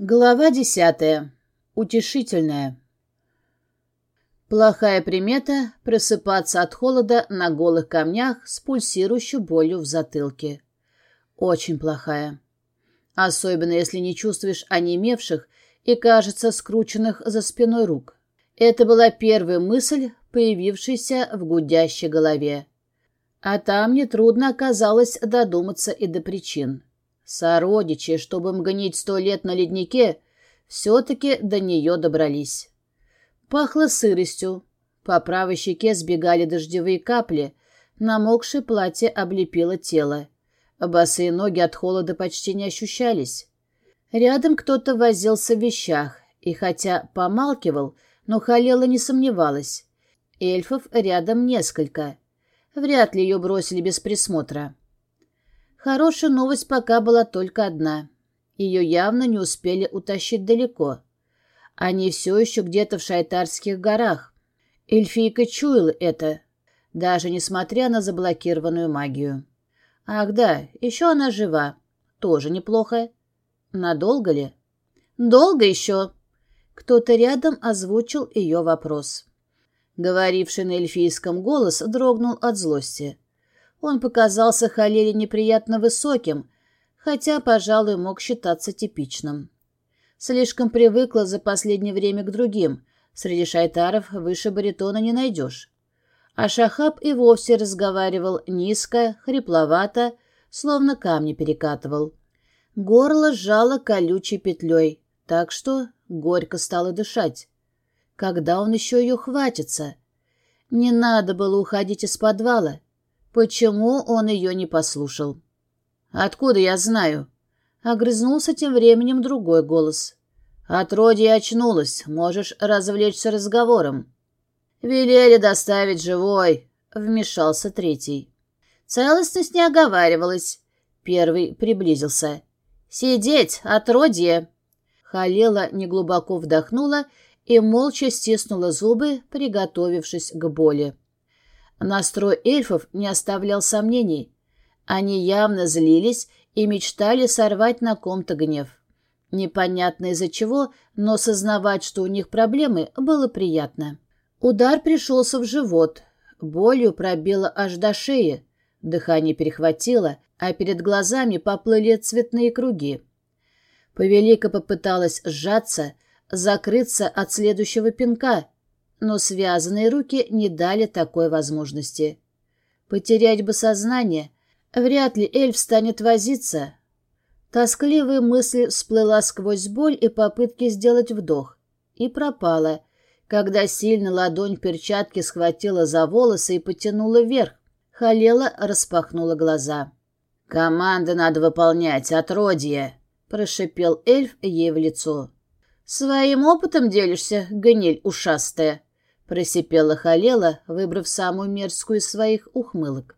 Глава десятая. Утешительная. Плохая примета — просыпаться от холода на голых камнях с пульсирующей болью в затылке. Очень плохая. Особенно, если не чувствуешь онемевших и, кажется, скрученных за спиной рук. Это была первая мысль, появившаяся в гудящей голове. А там нетрудно оказалось додуматься и до причин. Сородичи, чтобы мгнить сто лет на леднике, все-таки до нее добрались. Пахло сыростью. По правой щеке сбегали дождевые капли, намокшее платье облепило тело. Босые ноги от холода почти не ощущались. Рядом кто-то возился в вещах, и хотя помалкивал, но Халела не сомневалась. Эльфов рядом несколько. Вряд ли ее бросили без присмотра. Хорошая новость пока была только одна. Ее явно не успели утащить далеко. Они все еще где-то в Шайтарских горах. Эльфийка чуяла это, даже несмотря на заблокированную магию. Ах да, еще она жива. Тоже неплохо. Надолго ли? Долго еще. Кто-то рядом озвучил ее вопрос. Говоривший на эльфийском голос дрогнул от злости. Он показался Халиле неприятно высоким, хотя, пожалуй, мог считаться типичным. Слишком привыкла за последнее время к другим. Среди шайтаров выше баритона не найдешь. А Шахаб и вовсе разговаривал низко, хрипловато, словно камни перекатывал. Горло сжало колючей петлей, так что горько стало дышать. Когда он еще ее хватится? Не надо было уходить из подвала. Почему он ее не послушал? «Откуда я знаю?» Огрызнулся тем временем другой голос. «Отродье очнулась, можешь развлечься разговором». «Велели доставить живой», — вмешался третий. Целостность не оговаривалась. Первый приблизился. «Сидеть, отродье!» Халела неглубоко вдохнула и молча стиснула зубы, приготовившись к боли. Настрой эльфов не оставлял сомнений. Они явно злились и мечтали сорвать на ком-то гнев. Непонятно из-за чего, но сознавать, что у них проблемы, было приятно. Удар пришелся в живот. Болью пробило аж до шеи. Дыхание перехватило, а перед глазами поплыли цветные круги. Повелика попыталась сжаться, закрыться от следующего пинка — но связанные руки не дали такой возможности. Потерять бы сознание, вряд ли эльф станет возиться. Тоскливая мысль всплыла сквозь боль и попытки сделать вдох. И пропала, когда сильно ладонь перчатки схватила за волосы и потянула вверх. Халела распахнула глаза. «Команды надо выполнять, отродье!» — прошипел эльф ей в лицо. «Своим опытом делишься, гниль ушастая?» Просипела Халела, выбрав самую мерзкую из своих ухмылок.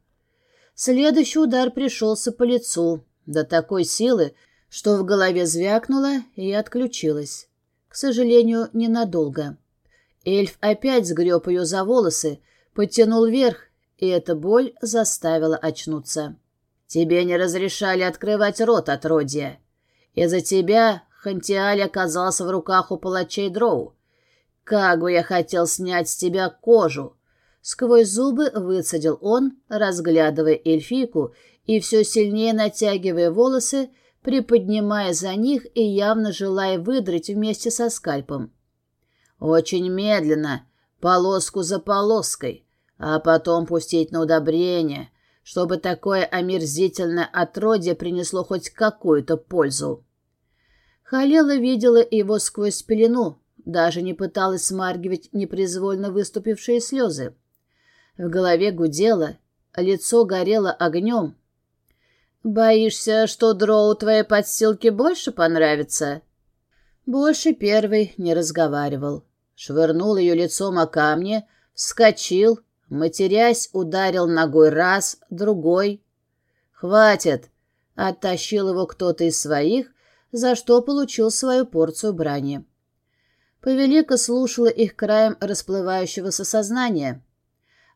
Следующий удар пришелся по лицу, до такой силы, что в голове звякнуло и отключилось. К сожалению, ненадолго. Эльф опять сгреб ее за волосы, подтянул вверх, и эта боль заставила очнуться. «Тебе не разрешали открывать рот, отродье. Из-за тебя Хантиаль оказался в руках у палачей Дроу. «Как бы я хотел снять с тебя кожу!» Сквозь зубы выцедил он, разглядывая эльфийку и все сильнее натягивая волосы, приподнимая за них и явно желая выдрать вместе со скальпом. Очень медленно, полоску за полоской, а потом пустить на удобрение, чтобы такое омерзительное отродье принесло хоть какую-то пользу. Халела видела его сквозь пелену, даже не пыталась смаргивать непроизвольно выступившие слезы. В голове гудело, лицо горело огнем. «Боишься, что дроу твоей подстилке больше понравится?» Больше первый не разговаривал. Швырнул ее лицом о камни, вскочил, матерясь, ударил ногой раз, другой. «Хватит!» — оттащил его кто-то из своих, за что получил свою порцию брани. Повелика слушала их краем расплывающегося сознания,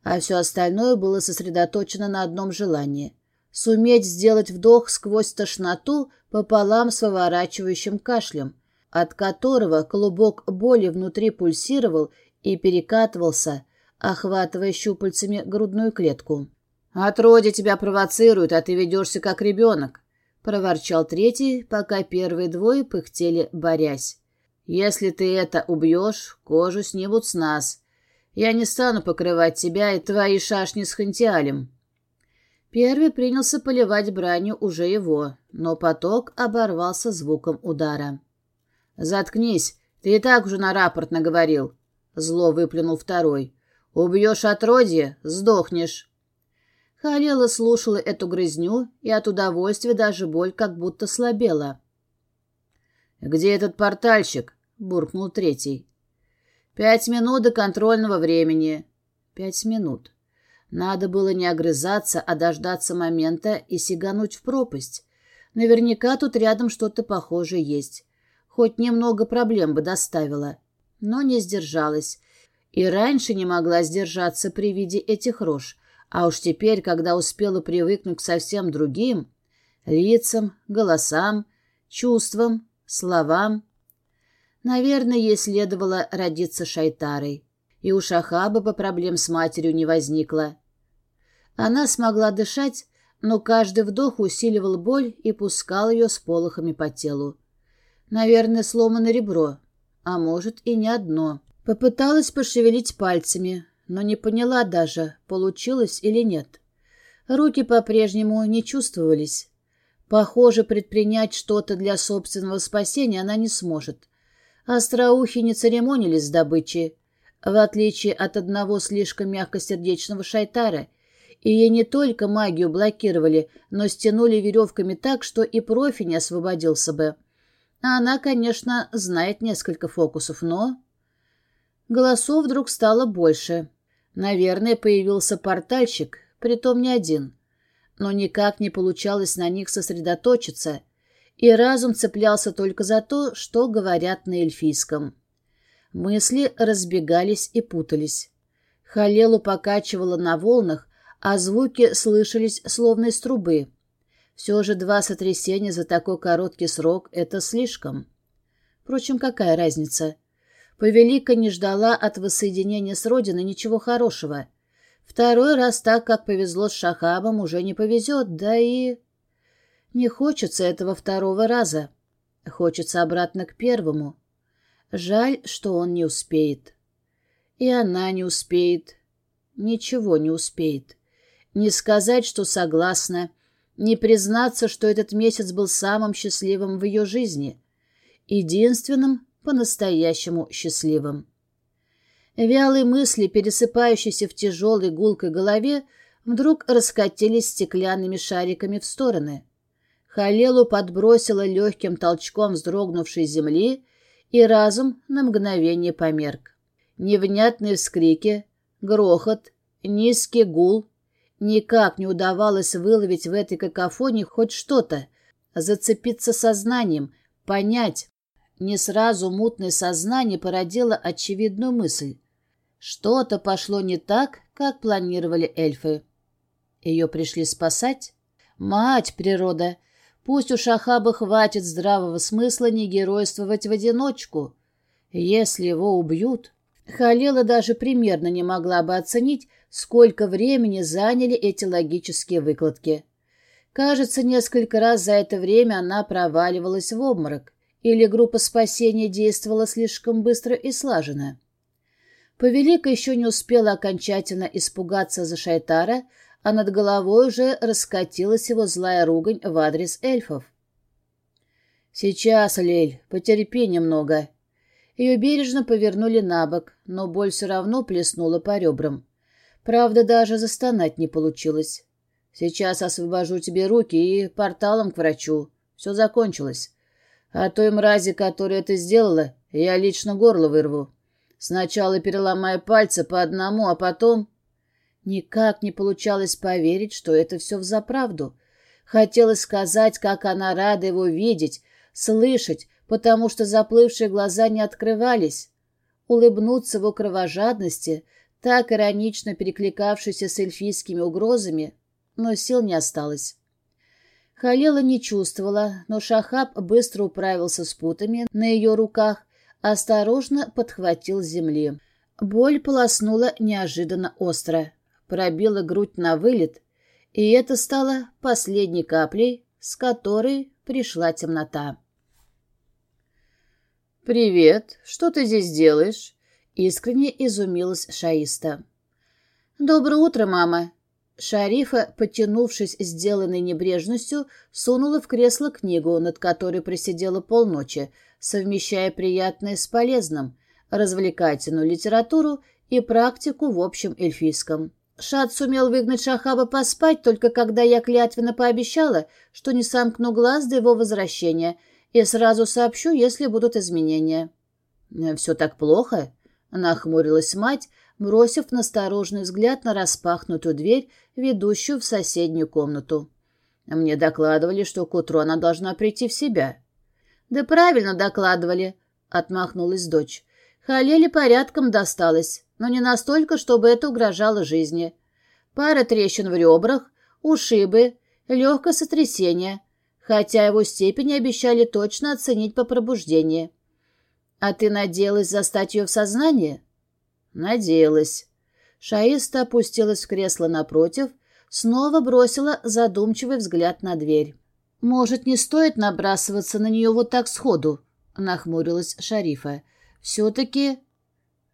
а все остальное было сосредоточено на одном желании — суметь сделать вдох сквозь тошноту пополам с выворачивающим кашлем, от которого клубок боли внутри пульсировал и перекатывался, охватывая щупальцами грудную клетку. «Отродье тебя провоцирует, а ты ведешься как ребенок», — проворчал третий, пока первые двое пыхтели, борясь. «Если ты это убьешь, кожу снимут с нас. Я не стану покрывать тебя и твои шашни с хантиалем». Первый принялся поливать бранью уже его, но поток оборвался звуком удара. «Заткнись, ты и так уже на рапорт наговорил», — зло выплюнул второй. «Убьешь отродье — сдохнешь». Халела слушала эту грызню, и от удовольствия даже боль как будто слабела. «Где этот портальщик?» — буркнул третий. «Пять минут до контрольного времени». «Пять минут». Надо было не огрызаться, а дождаться момента и сигануть в пропасть. Наверняка тут рядом что-то похожее есть. Хоть немного проблем бы доставила. Но не сдержалась. И раньше не могла сдержаться при виде этих рож. А уж теперь, когда успела привыкнуть к совсем другим лицам, голосам, чувствам, словам. Наверное, ей следовало родиться шайтарой. И у Шахаба бы проблем с матерью не возникло. Она смогла дышать, но каждый вдох усиливал боль и пускал ее с полохами по телу. Наверное, сломано ребро, а может и не одно. Попыталась пошевелить пальцами, но не поняла даже, получилось или нет. Руки по-прежнему не чувствовались. Похоже, предпринять что-то для собственного спасения она не сможет. Остроухи не церемонились с добычей, в отличие от одного слишком мягкосердечного шайтара, и ей не только магию блокировали, но стянули веревками так, что и профи не освободился бы. Она, конечно, знает несколько фокусов, но... Голосов вдруг стало больше. Наверное, появился портальщик, притом не один. Но никак не получалось на них сосредоточиться, и разум цеплялся только за то, что говорят на эльфийском. Мысли разбегались и путались. Халелу покачивало на волнах, а звуки слышались словно из трубы. Все же два сотрясения за такой короткий срок — это слишком. Впрочем, какая разница? Повелика не ждала от воссоединения с родиной ничего хорошего. Второй раз так, как повезло с Шахабом, уже не повезет, да и... Не хочется этого второго раза. Хочется обратно к первому. Жаль, что он не успеет. И она не успеет. Ничего не успеет. Не сказать, что согласна, не признаться, что этот месяц был самым счастливым в ее жизни, единственным по-настоящему счастливым. Вялые мысли, пересыпающиеся в тяжелой гулкой голове, вдруг раскатились стеклянными шариками в стороны. Халелу подбросила легким толчком вздрогнувшей земли, и разум на мгновение померк. Невнятные вскрики, грохот, низкий гул, Никак не удавалось выловить в этой какофонии хоть что-то, зацепиться сознанием, понять. Не сразу мутное сознание породило очевидную мысль. Что-то пошло не так, как планировали эльфы. Ее пришли спасать? Мать природа! Пусть у Шахаба хватит здравого смысла не геройствовать в одиночку. Если его убьют... Халела даже примерно не могла бы оценить, сколько времени заняли эти логические выкладки. Кажется, несколько раз за это время она проваливалась в обморок, или группа спасения действовала слишком быстро и слаженно. Повелика еще не успела окончательно испугаться за Шайтара, а над головой уже раскатилась его злая ругань в адрес эльфов. «Сейчас, Лель, потерпи немного». Ее бережно повернули на бок, но боль все равно плеснула по ребрам. Правда, даже застонать не получилось. Сейчас освобожу тебе руки и порталом к врачу. Все закончилось. А той мрази, которая это сделала, я лично горло вырву. Сначала переломаю пальцы по одному, а потом... Никак не получалось поверить, что это все взаправду. Хотелось сказать, как она рада его видеть, слышать, потому что заплывшие глаза не открывались. Улыбнуться его кровожадности, так иронично перекликавшийся с эльфийскими угрозами, но сил не осталось. Халела не чувствовала, но Шахаб быстро управился с путами на ее руках, осторожно подхватил с земли. Боль полоснула неожиданно остро, пробила грудь на вылет, и это стало последней каплей, с которой пришла темнота. «Привет, что ты здесь делаешь?» — искренне изумилась Шаиста. «Доброе утро, мама!» Шарифа, подтянувшись сделанной небрежностью, сунула в кресло книгу, над которой просидела полночи, совмещая приятное с полезным, развлекательную литературу и практику в общем эльфийском. Шат сумел выгнать Шахаба поспать, только когда я клятвенно пообещала, что не сомкну глаз до его возвращения и сразу сообщу, если будут изменения. «Все так плохо?» — нахмурилась мать, бросив насторожный взгляд на распахнутую дверь, ведущую в соседнюю комнату. Мне докладывали, что к утру она должна прийти в себя. «Да правильно докладывали», — отмахнулась дочь. Халеле порядком досталось, но не настолько, чтобы это угрожало жизни. Пара трещин в ребрах, ушибы, легкое сотрясение, хотя его степени обещали точно оценить по пробуждении. «А ты надеялась застать ее в сознании?» Надеялась. Шаиста опустилась в кресло напротив, снова бросила задумчивый взгляд на дверь. «Может, не стоит набрасываться на нее вот так сходу?» — нахмурилась Шарифа. «Все-таки...»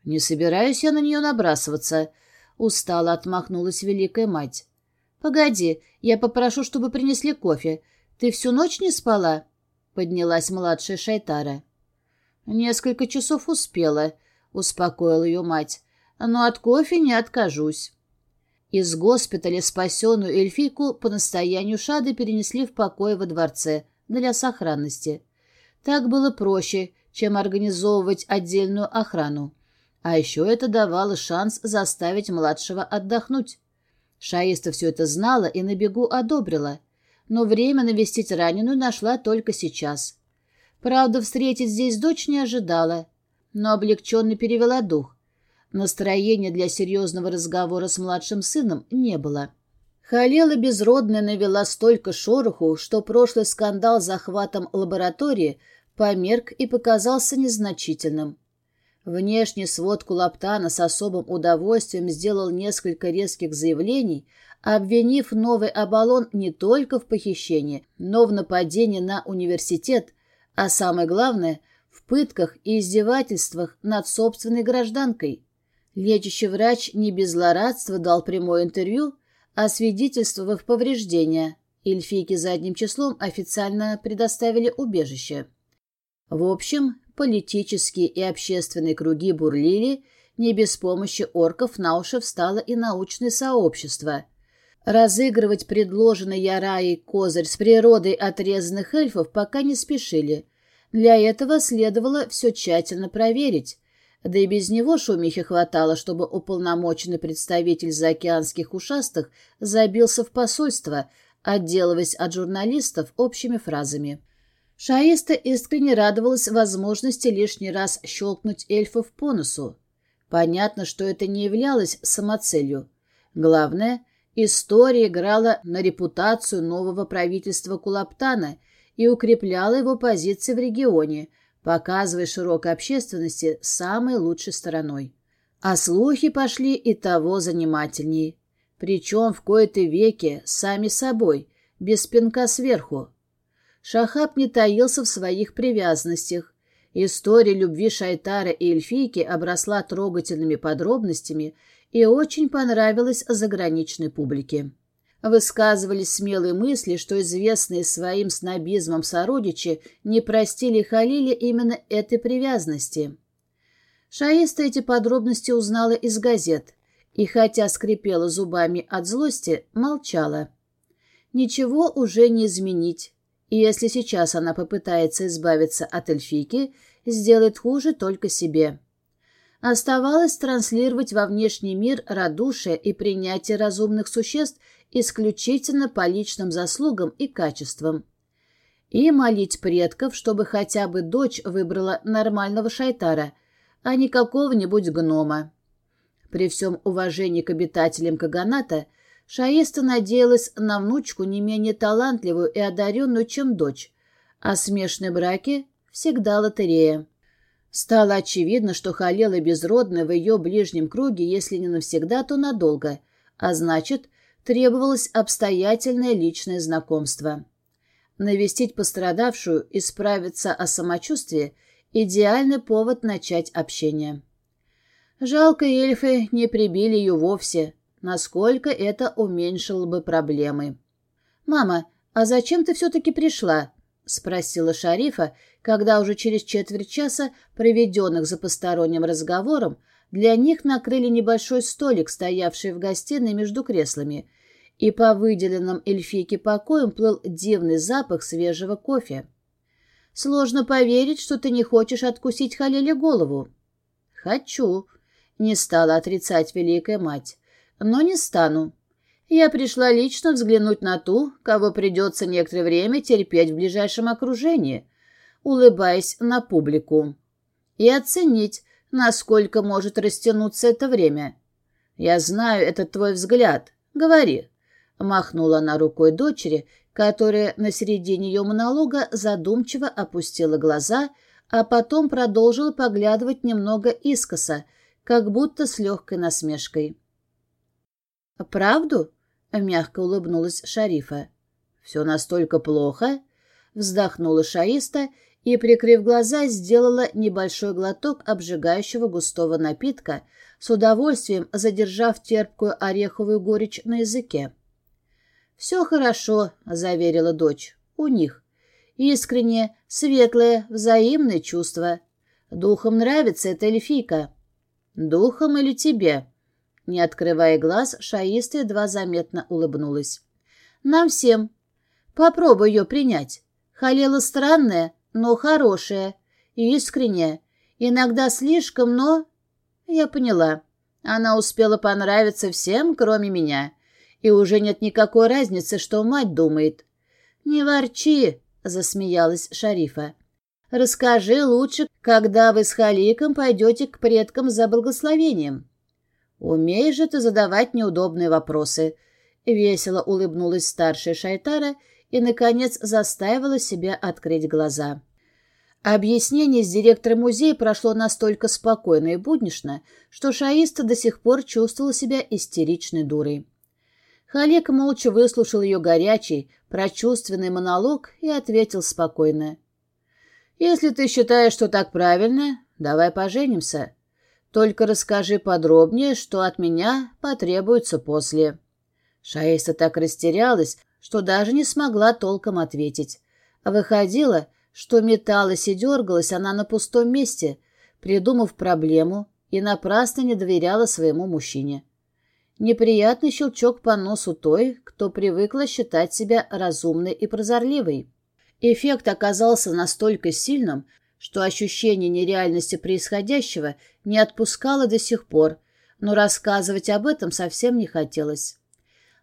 «Не собираюсь я на нее набрасываться», — устало отмахнулась Великая Мать. «Погоди, я попрошу, чтобы принесли кофе. Ты всю ночь не спала?» — поднялась младшая Шайтара. «Несколько часов успела», — успокоила ее мать. «Но от кофе не откажусь». Из госпиталя спасенную эльфийку по настоянию Шады перенесли в покое во дворце для сохранности. Так было проще, чем организовывать отдельную охрану. А еще это давало шанс заставить младшего отдохнуть. Шаиста все это знала и на бегу одобрила, но время навестить раненую нашла только сейчас. Правда, встретить здесь дочь не ожидала — но облегченно перевела дух. Настроения для серьезного разговора с младшим сыном не было. Халела безродная навела столько шороху, что прошлый скандал с захватом лаборатории померк и показался незначительным. Внешний свод Кулаптана с особым удовольствием сделал несколько резких заявлений, обвинив новый Абалон не только в похищении, но в нападении на университет, а самое главное в пытках и издевательствах над собственной гражданкой. Лечащий врач не без злорадства дал прямое интервью, освидетельствовав повреждения. Эльфийки задним числом официально предоставили убежище. В общем, политические и общественные круги бурлили, не без помощи орков на уши встало и научное сообщество. Разыгрывать предложенный Яраей козырь с природой отрезанных эльфов пока не спешили, для этого следовало все тщательно проверить, да и без него шумихи хватало, чтобы уполномоченный представитель заокеанских ушастых забился в посольство, отделываясь от журналистов общими фразами. Шаиста искренне радовалась возможности лишний раз щелкнуть эльфов по носу. Понятно, что это не являлось самоцелью. Главное, история играла на репутацию нового правительства Кулаптана – и укрепляла его позиции в регионе, показывая широкой общественности самой лучшей стороной. А слухи пошли и того занимательней. Причем в кои-то веке сами собой, без пинка сверху. Шахаб не таился в своих привязанностях. История любви Шайтара и эльфийки обросла трогательными подробностями и очень понравилась заграничной публике высказывались смелые мысли, что известные своим снобизмом сородичи не простили Халиле именно этой привязанности. Шаиста эти подробности узнала из газет и, хотя скрипела зубами от злости, молчала. Ничего уже не изменить, и если сейчас она попытается избавиться от эльфийки, сделает хуже только себе. Оставалось транслировать во внешний мир радушие и принятие разумных существ исключительно по личным заслугам и качествам. И молить предков, чтобы хотя бы дочь выбрала нормального шайтара, а не какого-нибудь гнома. При всем уважении к обитателям Каганата, Шаиста надеялась на внучку не менее талантливую и одаренную, чем дочь, а смешные браки всегда лотерея. Стало очевидно, что Халела безродная в ее ближнем круге, если не навсегда, то надолго, а значит, требовалось обстоятельное личное знакомство. Навестить пострадавшую и справиться о самочувствии – идеальный повод начать общение. Жалко, эльфы не прибили ее вовсе, насколько это уменьшило бы проблемы. «Мама, а зачем ты все-таки пришла?» — спросила Шарифа, когда уже через четверть часа, проведенных за посторонним разговором, для них накрыли небольшой столик, стоявший в гостиной между креслами, и по выделенным эльфийке покоям плыл дивный запах свежего кофе. «Сложно поверить, что ты не хочешь откусить Халиле голову». «Хочу», — не стала отрицать великая мать но не стану. Я пришла лично взглянуть на ту, кого придется некоторое время терпеть в ближайшем окружении, улыбаясь на публику, и оценить, насколько может растянуться это время. Я знаю этот твой взгляд. Говори. Махнула она рукой дочери, которая на середине ее монолога задумчиво опустила глаза, а потом продолжила поглядывать немного искоса, как будто с легкой насмешкой. «Правду?» — мягко улыбнулась Шарифа. «Все настолько плохо?» — вздохнула Шаиста и, прикрыв глаза, сделала небольшой глоток обжигающего густого напитка, с удовольствием задержав терпкую ореховую горечь на языке. «Все хорошо», — заверила дочь, — «у них. Искреннее, светлое, взаимное чувство. Духом нравится эта эльфийка». «Духом или тебе?» Не открывая глаз, шаиста едва заметно улыбнулась. «Нам всем. Попробуй ее принять. Халела странная, но хорошая. И искренняя. Иногда слишком, но...» Я поняла. Она успела понравиться всем, кроме меня. И уже нет никакой разницы, что мать думает. «Не ворчи», — засмеялась Шарифа. «Расскажи лучше, когда вы с Халиком пойдете к предкам за благословением». «Умеешь же ты задавать неудобные вопросы», — весело улыбнулась старшая Шайтара и, наконец, заставила себя открыть глаза. Объяснение с директором музея прошло настолько спокойно и буднично, что шаиста до сих пор чувствовала себя истеричной дурой. Халек молча выслушал ее горячий, прочувственный монолог и ответил спокойно. «Если ты считаешь, что так правильно, давай поженимся. Только расскажи подробнее, что от меня потребуется после». Шаиса так растерялась, что даже не смогла толком ответить. Выходило, что металась и дергалась она на пустом месте, придумав проблему и напрасно не доверяла своему мужчине. Неприятный щелчок по носу той, кто привыкла считать себя разумной и прозорливой. Эффект оказался настолько сильным, что ощущение нереальности происходящего не отпускало до сих пор, но рассказывать об этом совсем не хотелось.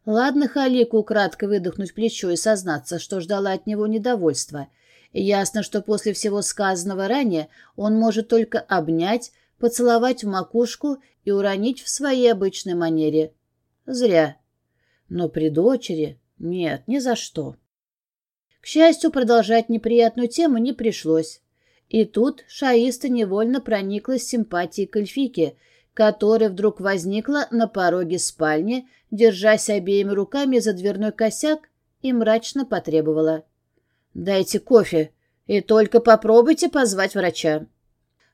Ладно Халику кратко выдохнуть плечо и сознаться, что ждала от него недовольства. Ясно, что после всего сказанного ранее он может только обнять, поцеловать в макушку и уронить в своей обычной манере. Зря. Но при дочери... Нет, ни за что. К счастью, продолжать неприятную тему не пришлось. И тут шаиста невольно прониклась симпатией к эльфике, которая вдруг возникла на пороге спальни, держась обеими руками за дверной косяк, и мрачно потребовала. «Дайте кофе, и только попробуйте позвать врача».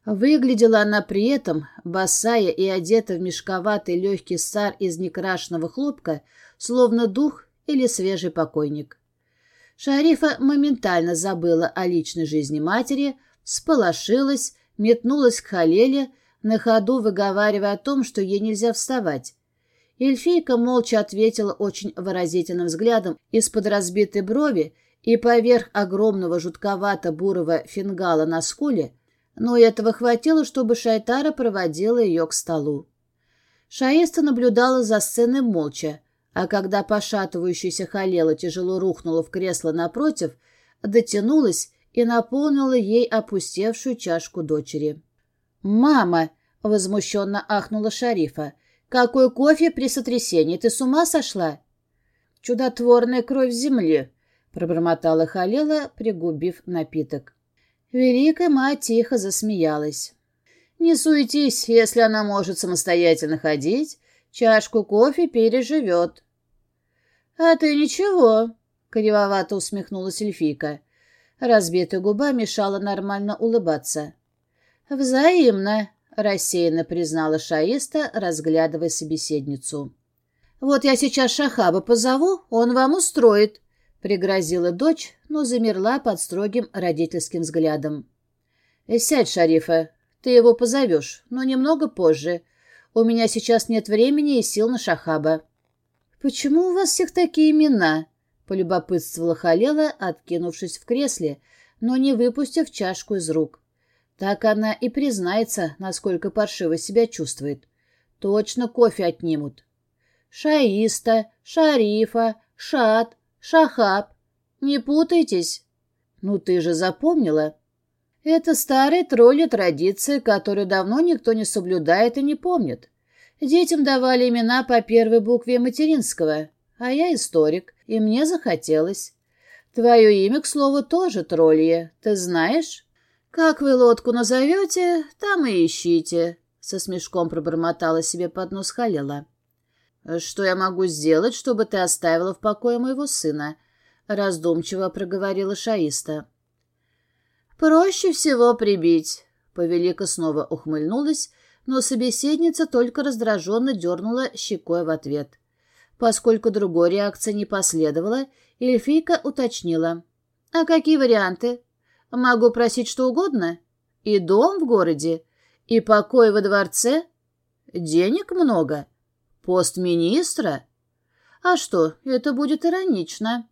Выглядела она при этом, босая и одета в мешковатый легкий сар из некрашенного хлопка, словно дух или свежий покойник. Шарифа моментально забыла о личной жизни матери, сполошилась, метнулась к Халеле, на ходу выговаривая о том, что ей нельзя вставать. Эльфийка молча ответила очень выразительным взглядом из-под разбитой брови и поверх огромного жутковато-бурого фингала на скуле, но этого хватило, чтобы Шайтара проводила ее к столу. Шаиста наблюдала за сценой молча, а когда пошатывающаяся Халела тяжело рухнула в кресло напротив, дотянулась и наполнила ей опустевшую чашку дочери. «Мама!» — возмущенно ахнула Шарифа. «Какой кофе при сотрясении? Ты с ума сошла?» чудотворная кровь земли», — пробормотала Халила, пригубив напиток. Великая мать тихо засмеялась. «Не суетись, если она может самостоятельно ходить, чашку кофе переживет». «А ты ничего», — кривовато усмехнулась эльфийка. Разбитая губа мешала нормально улыбаться. «Взаимно», — рассеянно признала Шаиста, разглядывая собеседницу. «Вот я сейчас Шахаба позову, он вам устроит», — пригрозила дочь, но замерла под строгим родительским взглядом. «Сядь, Шарифа, ты его позовешь, но немного позже. У меня сейчас нет времени и сил на Шахаба». «Почему у вас всех такие имена?» — полюбопытствовала Халела, откинувшись в кресле, но не выпустив чашку из рук. Так она и признается, насколько паршиво себя чувствует. Точно кофе отнимут. Шаиста, Шарифа, Шат, Шахаб. Не путайтесь. Ну ты же запомнила. Это старые тролли традиции, которые давно никто не соблюдает и не помнит. Детям давали имена по первой букве материнского, а я историк, и мне захотелось. Твое имя, к слову, тоже троллье, ты знаешь? «Как вы лодку назовете, там и ищите», — со смешком пробормотала себе под нос Халила. «Что я могу сделать, чтобы ты оставила в покое моего сына?» — раздумчиво проговорила Шаиста. «Проще всего прибить», — Повелика снова ухмыльнулась, но собеседница только раздраженно дернула щекой в ответ. Поскольку другой реакции не последовало, эльфийка уточнила. «А какие варианты?» Могу просить что угодно? И дом в городе, и покой во дворце. Денег много. Пост министра. А что, это будет иронично.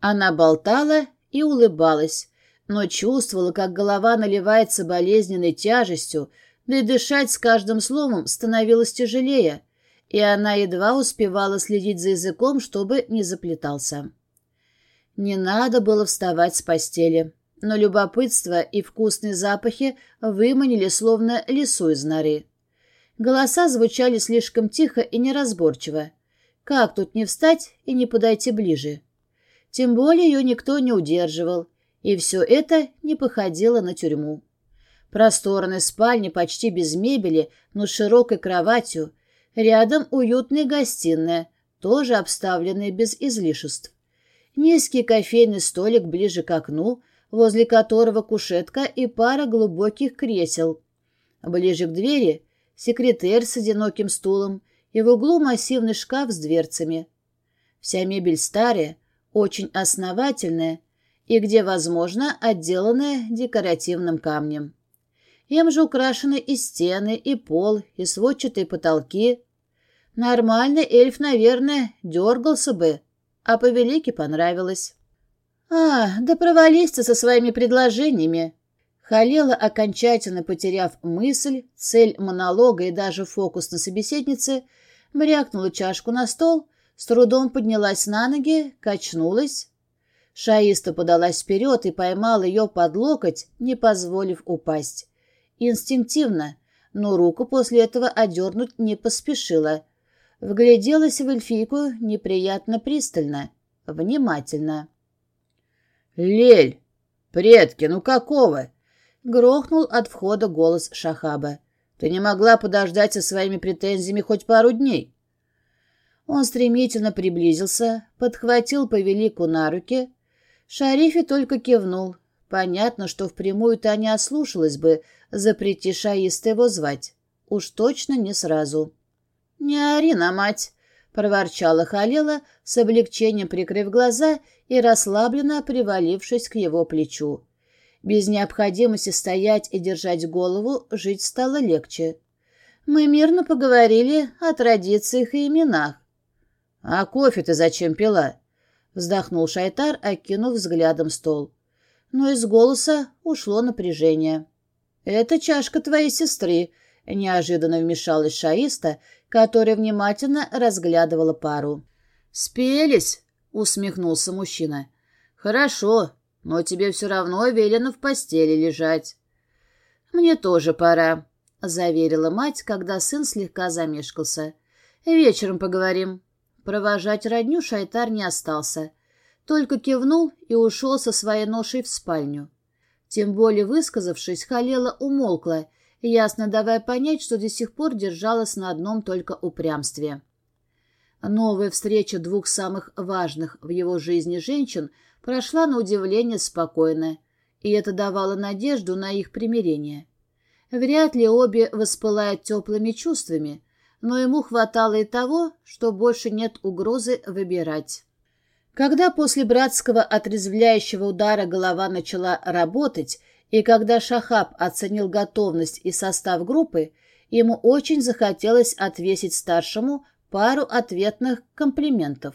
Она болтала и улыбалась, но чувствовала, как голова наливается болезненной тяжестью, да и дышать с каждым словом становилось тяжелее, и она едва успевала следить за языком, чтобы не заплетался. Не надо было вставать с постели но любопытство и вкусные запахи выманили словно лесу из норы. Голоса звучали слишком тихо и неразборчиво. Как тут не встать и не подойти ближе? Тем более ее никто не удерживал, и все это не походило на тюрьму. Просторная спальня почти без мебели, но с широкой кроватью. Рядом уютная гостиная, тоже обставленная без излишеств. Низкий кофейный столик ближе к окну — возле которого кушетка и пара глубоких кресел. Ближе к двери — секретарь с одиноким стулом и в углу массивный шкаф с дверцами. Вся мебель старая, очень основательная и, где возможно, отделанная декоративным камнем. Им же украшены и стены, и пол, и сводчатые потолки. Нормальный эльф, наверное, дергался бы, а повелике понравилось. «А, да провались ты со своими предложениями!» Халела, окончательно потеряв мысль, цель монолога и даже фокус на собеседнице, брякнула чашку на стол, с трудом поднялась на ноги, качнулась. Шаиста подалась вперед и поймал ее под локоть, не позволив упасть. Инстинктивно, но руку после этого одернуть не поспешила. Вгляделась в эльфийку неприятно пристально, внимательно. «Лель! Предки, ну какого?» — грохнул от входа голос Шахаба. «Ты не могла подождать со своими претензиями хоть пару дней?» Он стремительно приблизился, подхватил повелику на руки. Шарифи только кивнул. Понятно, что впрямую-то не ослушалась бы, запрети Шаиста его звать. Уж точно не сразу. «Не ори на мать!» — проворчала Халила, с облегчением прикрыв глаза и расслабленно привалившись к его плечу. Без необходимости стоять и держать голову жить стало легче. Мы мирно поговорили о традициях и именах. — А кофе ты зачем пила? — вздохнул Шайтар, окинув взглядом стол. Но из голоса ушло напряжение. — Это чашка твоей сестры, — неожиданно вмешалась Шаиста, которая внимательно разглядывала пару. — Спелись, усмехнулся мужчина. Хорошо, но тебе все равно велено в постели лежать. Мне тоже пора, заверила мать, когда сын слегка замешкался. Вечером поговорим. Провожать родню Шайтар не остался. Только кивнул и ушел со своей ношей в спальню. Тем более высказавшись, Халела умолкла, ясно давая понять, что до сих пор держалась на одном только упрямстве. Новая встреча двух самых важных в его жизни женщин прошла на удивление спокойно, и это давало надежду на их примирение. Вряд ли обе воспылают теплыми чувствами, но ему хватало и того, что больше нет угрозы выбирать. Когда после братского отрезвляющего удара голова начала работать, и когда Шахаб оценил готовность и состав группы, ему очень захотелось отвесить старшему пару ответных комплиментов.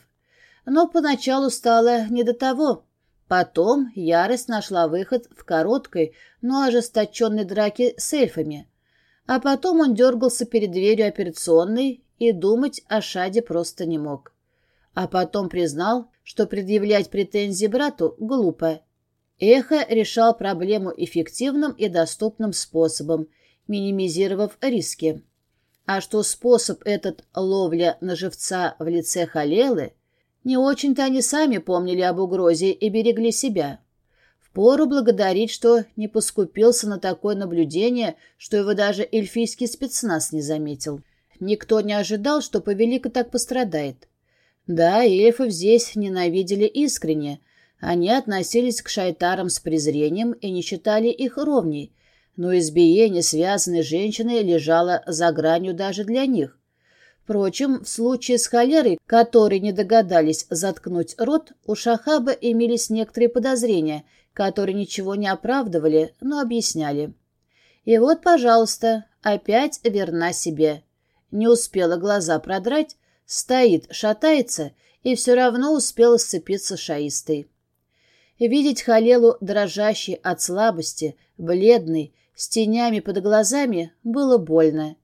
Но поначалу стало не до того. Потом ярость нашла выход в короткой, но ожесточенной драке с эльфами. А потом он дергался перед дверью операционной и думать о Шаде просто не мог. А потом признал, что предъявлять претензии брату глупо. Эхо решал проблему эффективным и доступным способом, минимизировав риски. А что способ этот ловля на живца в лице Халелы, не очень-то они сами помнили об угрозе и берегли себя. Впору благодарить, что не поскупился на такое наблюдение, что его даже эльфийский спецназ не заметил. Никто не ожидал, что Повелика так пострадает. Да, эльфов здесь ненавидели искренне. Они относились к шайтарам с презрением и не считали их ровней, но избиение связанной женщины лежало за гранью даже для них. Впрочем, в случае с холерой, которые не догадались заткнуть рот, у Шахаба имелись некоторые подозрения, которые ничего не оправдывали, но объясняли. И вот, пожалуйста, опять верна себе. Не успела глаза продрать, стоит, шатается, и все равно успела сцепиться шаистой. Видеть Халелу дрожащей от слабости, бледной, с тенями под глазами было больно.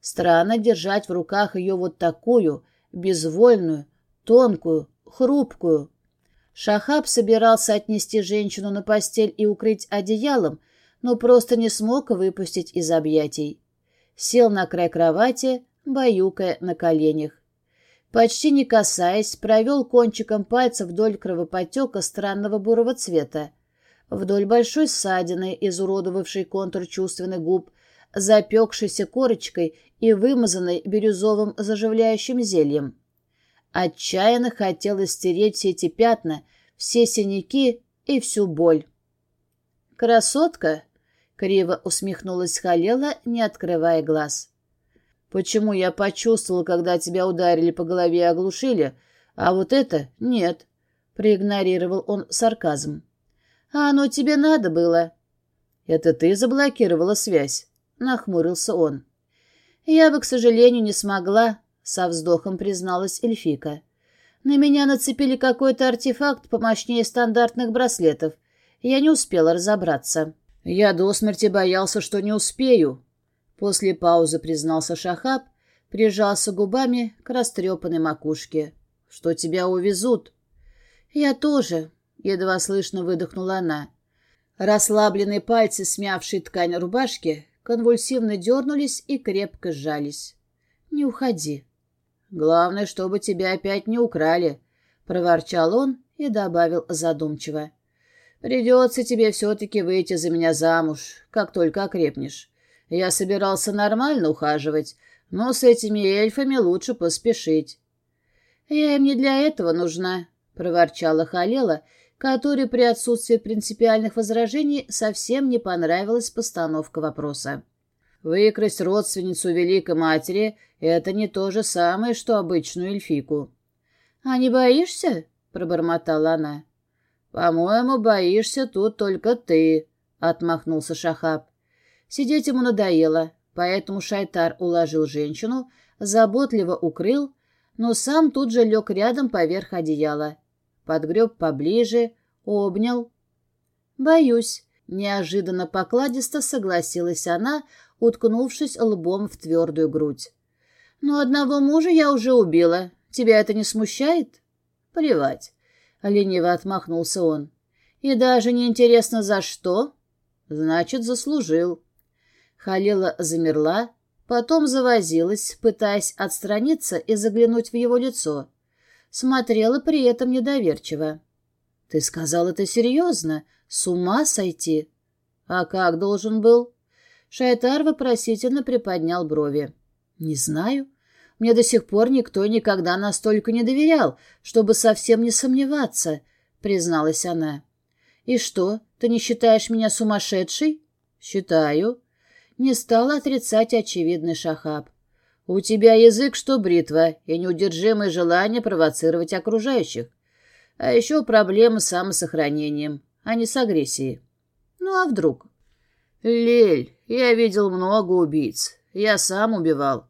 Странно держать в руках ее вот такую, безвольную, тонкую, хрупкую. Шахаб собирался отнести женщину на постель и укрыть одеялом, но просто не смог выпустить из объятий. Сел на край кровати, баюкая на коленях. Почти не касаясь, провел кончиком пальца вдоль кровопотека странного бурого цвета вдоль большой ссадины, изуродовавшей контур чувственных губ, запекшейся корочкой и вымазанной бирюзовым заживляющим зельем. Отчаянно хотелось стереть все эти пятна, все синяки и всю боль. «Красотка!» — криво усмехнулась Халела, не открывая глаз. «Почему я почувствовал, когда тебя ударили по голове и оглушили, а вот это нет?» — проигнорировал он сарказм. «А оно тебе надо было?» «Это ты заблокировала связь», — нахмурился он. «Я бы, к сожалению, не смогла», — со вздохом призналась Эльфика. «На меня нацепили какой-то артефакт помощнее стандартных браслетов. Я не успела разобраться». «Я до смерти боялся, что не успею», — после паузы признался Шахаб, прижался губами к растрепанной макушке. «Что тебя увезут?» «Я тоже», — едва слышно выдохнула она. Расслабленные пальцы, смявшие ткань рубашки, конвульсивно дернулись и крепко сжались. «Не уходи». «Главное, чтобы тебя опять не украли», — проворчал он и добавил задумчиво. «Придется тебе все-таки выйти за меня замуж, как только окрепнешь. Я собирался нормально ухаживать, но с этими эльфами лучше поспешить». «Я им не для этого нужна», — проворчала Халела, — которой при отсутствии принципиальных возражений совсем не понравилась постановка вопроса. Выкрасть родственницу Великой Матери — это не то же самое, что обычную эльфику. — А не боишься? — пробормотала она. — По-моему, боишься тут только ты, — отмахнулся Шахаб. Сидеть ему надоело, поэтому Шайтар уложил женщину, заботливо укрыл, но сам тут же лег рядом поверх одеяла подгреб поближе, обнял. «Боюсь», — неожиданно покладисто согласилась она, уткнувшись лбом в твердую грудь. «Но одного мужа я уже убила. Тебя это не смущает?» «Плевать», — лениво отмахнулся он. «И даже не интересно, за что?» «Значит, заслужил». Халила замерла, потом завозилась, пытаясь отстраниться и заглянуть в его лицо — смотрела при этом недоверчиво. «Ты сказал это серьезно? С ума сойти?» «А как должен был?» Шайтар вопросительно приподнял брови. «Не знаю. Мне до сих пор никто никогда настолько не доверял, чтобы совсем не сомневаться», — призналась она. «И что, ты не считаешь меня сумасшедшей?» «Считаю». Не стала отрицать очевидный Шахаб. «У тебя язык, что бритва, и неудержимое желание провоцировать окружающих. А еще проблемы с самосохранением, а не с агрессией. Ну а вдруг?» «Лель, я видел много убийц. Я сам убивал.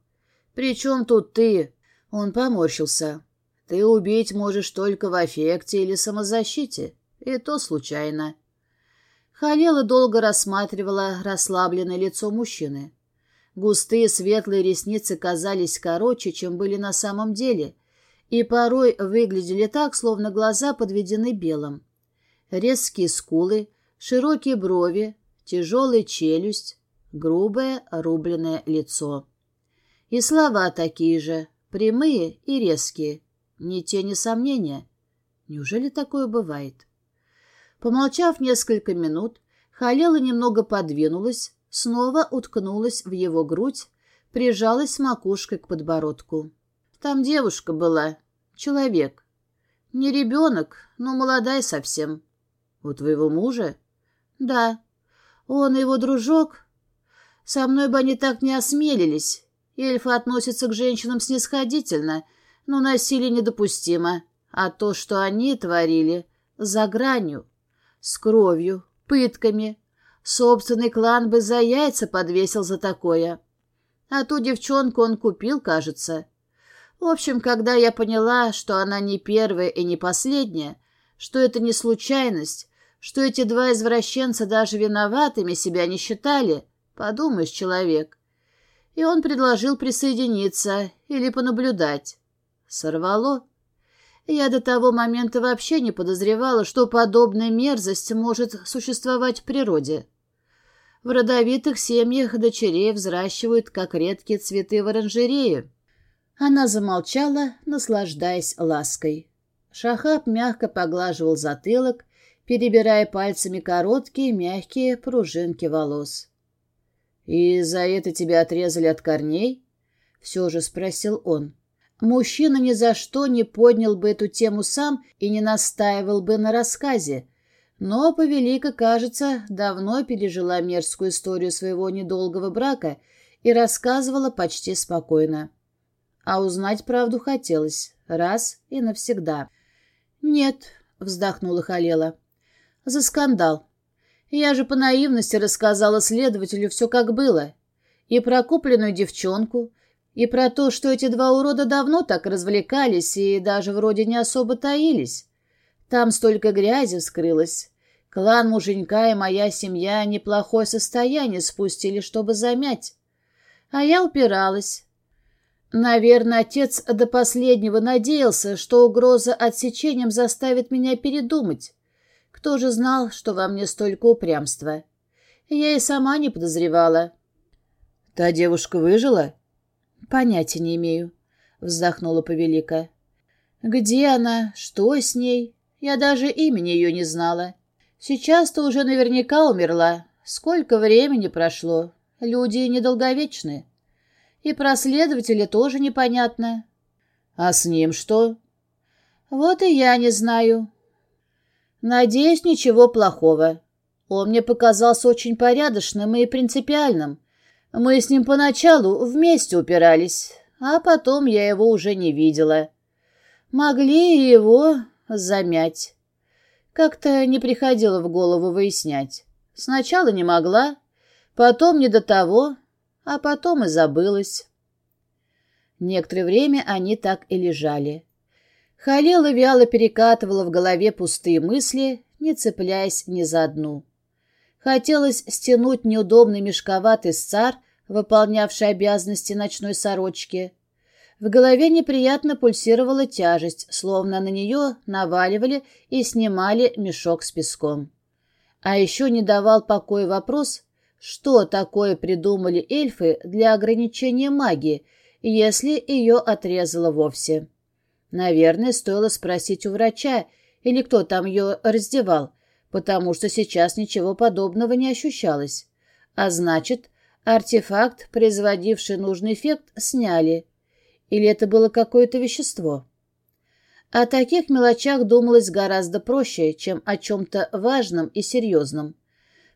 Причем тут ты?» Он поморщился. «Ты убить можешь только в аффекте или самозащите, и то случайно». Халела долго рассматривала расслабленное лицо мужчины. Густые светлые ресницы казались короче, чем были на самом деле, и порой выглядели так, словно глаза подведены белым. Резкие скулы, широкие брови, тяжелая челюсть, грубое рубленное лицо. И слова такие же, прямые и резкие, ни тени сомнения. Неужели такое бывает? Помолчав несколько минут, Халела немного подвинулась, снова уткнулась в его грудь, прижалась макушкой к подбородку. Там девушка была, человек. Не ребенок, но молодая совсем. У твоего мужа? Да. Он его дружок. Со мной бы они так не осмелились. Эльфы относятся к женщинам снисходительно, но насилие недопустимо. А то, что они творили, за гранью с кровью, пытками. Собственный клан бы за яйца подвесил за такое. А ту девчонку он купил, кажется. В общем, когда я поняла, что она не первая и не последняя, что это не случайность, что эти два извращенца даже виноватыми себя не считали, подумаешь, человек. И он предложил присоединиться или понаблюдать. Сорвало. Я до того момента вообще не подозревала, что подобная мерзость может существовать в природе. В родовитых семьях дочерей взращивают, как редкие цветы в оранжерее. Она замолчала, наслаждаясь лаской. Шахаб мягко поглаживал затылок, перебирая пальцами короткие, мягкие пружинки волос. «И за это тебя отрезали от корней?» — все же спросил он. Мужчина ни за что не поднял бы эту тему сам и не настаивал бы на рассказе. Но Повелика, кажется, давно пережила мерзкую историю своего недолгого брака и рассказывала почти спокойно. А узнать правду хотелось, раз и навсегда. «Нет», — вздохнула Халела, — «за скандал. Я же по наивности рассказала следователю все как было. И про купленную девчонку, и про то, что эти два урода давно так развлекались и даже вроде не особо таились. Там столько грязи вскрылось. Клан муженька и моя семья неплохое состояние спустили, чтобы замять. А я упиралась. Наверное, отец до последнего надеялся, что угроза отсечением заставит меня передумать. Кто же знал, что во мне столько упрямства? Я и сама не подозревала. «Та девушка выжила?» «Понятия не имею», — вздохнула Повелика. «Где она? Что с ней? Я даже имени ее не знала. Сейчас-то уже наверняка умерла. Сколько времени прошло? Люди недолговечны. И про следователя тоже непонятно. А с ним что? Вот и я не знаю. Надеюсь, ничего плохого. Он мне показался очень порядочным и принципиальным. Мы с ним поначалу вместе упирались, а потом я его уже не видела. Могли его замять. Как-то не приходило в голову выяснять. Сначала не могла, потом не до того, а потом и забылась. Некоторое время они так и лежали. Халила вяло перекатывала в голове пустые мысли, не цепляясь ни за одну. Хотелось стянуть неудобный мешковатый сцар, выполнявший обязанности ночной сорочки. В голове неприятно пульсировала тяжесть, словно на нее наваливали и снимали мешок с песком. А еще не давал покоя вопрос, что такое придумали эльфы для ограничения магии, если ее отрезало вовсе. Наверное, стоило спросить у врача, или кто там ее раздевал, потому что сейчас ничего подобного не ощущалось. А значит, артефакт, производивший нужный эффект, сняли. Или это было какое-то вещество? О таких мелочах думалось гораздо проще, чем о чем-то важном и серьезном.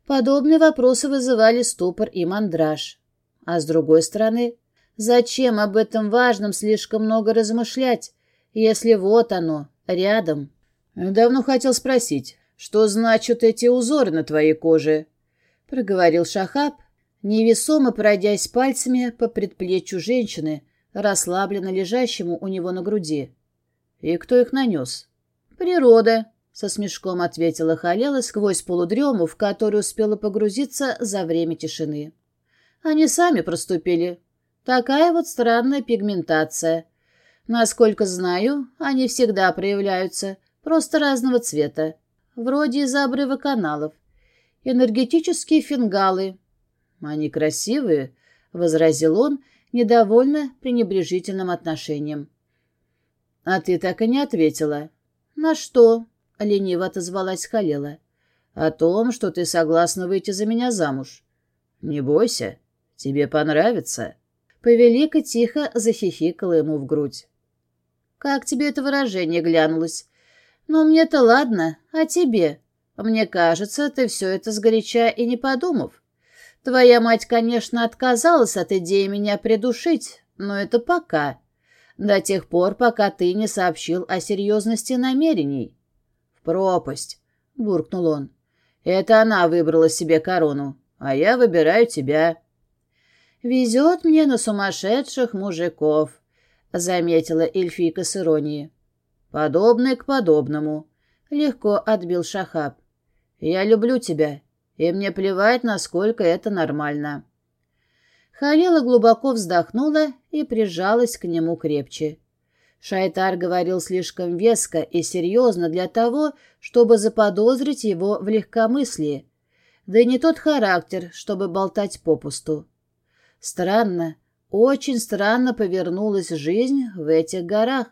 Подобные вопросы вызывали ступор и мандраж. А с другой стороны, зачем об этом важном слишком много размышлять, если вот оно, рядом? Давно хотел спросить, что значат эти узоры на твоей коже? Проговорил Шахаб, невесомо пройдясь пальцами по предплечью женщины, расслабленно лежащему у него на груди. «И кто их нанес?» «Природа», — со смешком ответила Халела сквозь полудрему, в которую успела погрузиться за время тишины. «Они сами проступили. Такая вот странная пигментация. Насколько знаю, они всегда проявляются, просто разного цвета, вроде из-за обрыва каналов. Энергетические фингалы». «Они красивые», — возразил он, недовольно пренебрежительным отношением. «А ты так и не ответила». «На что?» — лениво отозвалась Халила. «О том, что ты согласна выйти за меня замуж». «Не бойся, тебе понравится». Повелика тихо захихикала ему в грудь. «Как тебе это выражение глянулось? Ну, мне-то ладно, а тебе? Мне кажется, ты все это сгоряча и не подумав. Твоя мать, конечно, отказалась от идеи меня придушить, но это пока до тех пор, пока ты не сообщил о серьезности намерений. — В пропасть, — буркнул он. — Это она выбрала себе корону, а я выбираю тебя. — Везет мне на сумасшедших мужиков, — заметила эльфийка с иронией. — Подобное к подобному, — легко отбил Шахаб. — Я люблю тебя, и мне плевать, насколько это нормально. — Халила глубоко вздохнула и прижалась к нему крепче. Шайтар говорил слишком веско и серьезно для того, чтобы заподозрить его в легкомыслии, да и не тот характер, чтобы болтать попусту. Странно, очень странно повернулась жизнь в этих горах.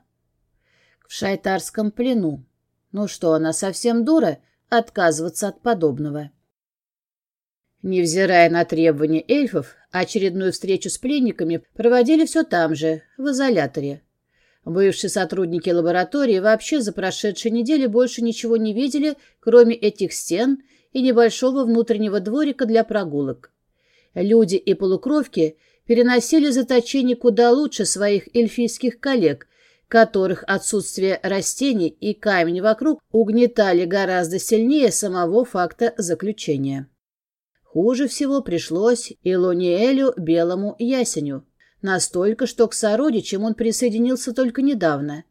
Шайтарском плену. Ну что, она совсем дура отказываться от подобного? Невзирая на требования эльфов, очередную встречу с пленниками проводили все там же, в изоляторе. Бывшие сотрудники лаборатории вообще за прошедшие недели больше ничего не видели, кроме этих стен и небольшого внутреннего дворика для прогулок. Люди и полукровки переносили заточение куда лучше своих эльфийских коллег, которых отсутствие растений и камень вокруг угнетали гораздо сильнее самого факта заключения. Хуже всего пришлось Илониэлю Белому Ясеню. Настолько, что к сородичам он присоединился только недавно,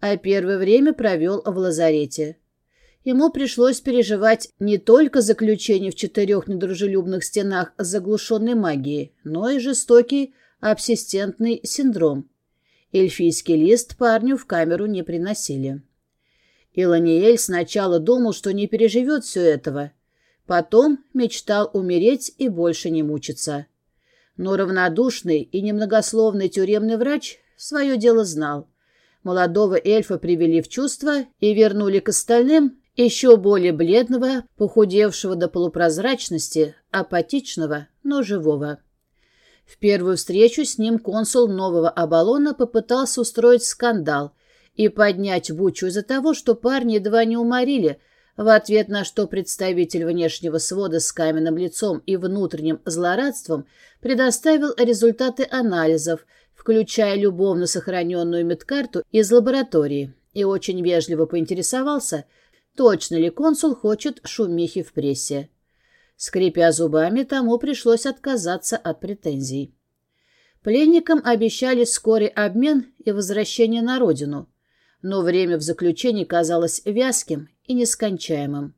а первое время провел в лазарете. Ему пришлось переживать не только заключение в четырех недружелюбных стенах заглушенной магией, но и жестокий абсистентный синдром. Эльфийский лист парню в камеру не приносили. Илониэль сначала думал, что не переживет все этого, Потом мечтал умереть и больше не мучиться. Но равнодушный и немногословный тюремный врач свое дело знал. Молодого эльфа привели в чувство и вернули к остальным еще более бледного, похудевшего до полупрозрачности, апатичного, но живого. В первую встречу с ним консул нового Абалона попытался устроить скандал и поднять бучу из-за того, что парни едва не уморили – в ответ на что представитель внешнего свода с каменным лицом и внутренним злорадством предоставил результаты анализов, включая любовно сохраненную медкарту из лаборатории, и очень вежливо поинтересовался, точно ли консул хочет шумихи в прессе. Скрипя зубами, тому пришлось отказаться от претензий. Пленникам обещали скорый обмен и возвращение на родину, но время в заключении казалось вязким и нескончаемым.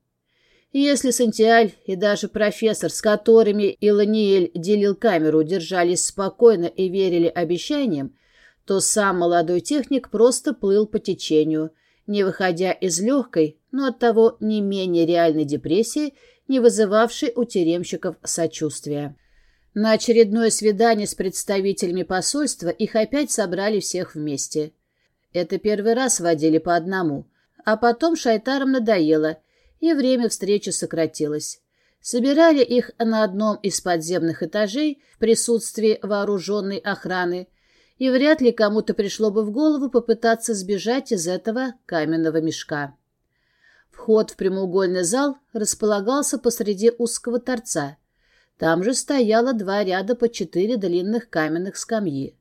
Если Сантиаль и даже профессор, с которыми Иланиэль делил камеру, держались спокойно и верили обещаниям, то сам молодой техник просто плыл по течению, не выходя из легкой, но оттого не менее реальной депрессии, не вызывавшей у тюремщиков сочувствия. На очередное свидание с представителями посольства их опять собрали всех вместе. Это первый раз водили по одному, а потом шайтарам надоело, и время встречи сократилось. Собирали их на одном из подземных этажей в присутствии вооруженной охраны, и вряд ли кому-то пришло бы в голову попытаться сбежать из этого каменного мешка. Вход в прямоугольный зал располагался посреди узкого торца. Там же стояло два ряда по четыре длинных каменных скамьи.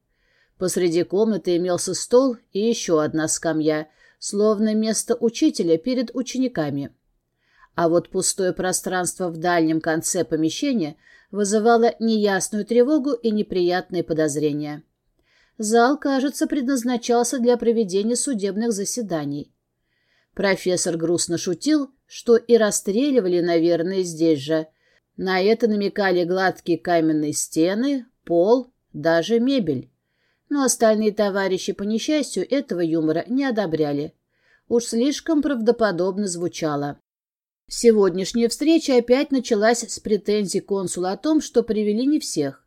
Посреди комнаты имелся стол и еще одна скамья, словно место учителя перед учениками. А вот пустое пространство в дальнем конце помещения вызывало неясную тревогу и неприятные подозрения. Зал, кажется, предназначался для проведения судебных заседаний. Профессор грустно шутил, что и расстреливали, наверное, здесь же. На это намекали гладкие каменные стены, пол, даже мебель. Но остальные товарищи, по несчастью, этого юмора не одобряли. Уж слишком правдоподобно звучало. Сегодняшняя встреча опять началась с претензий консула о том, что привели не всех.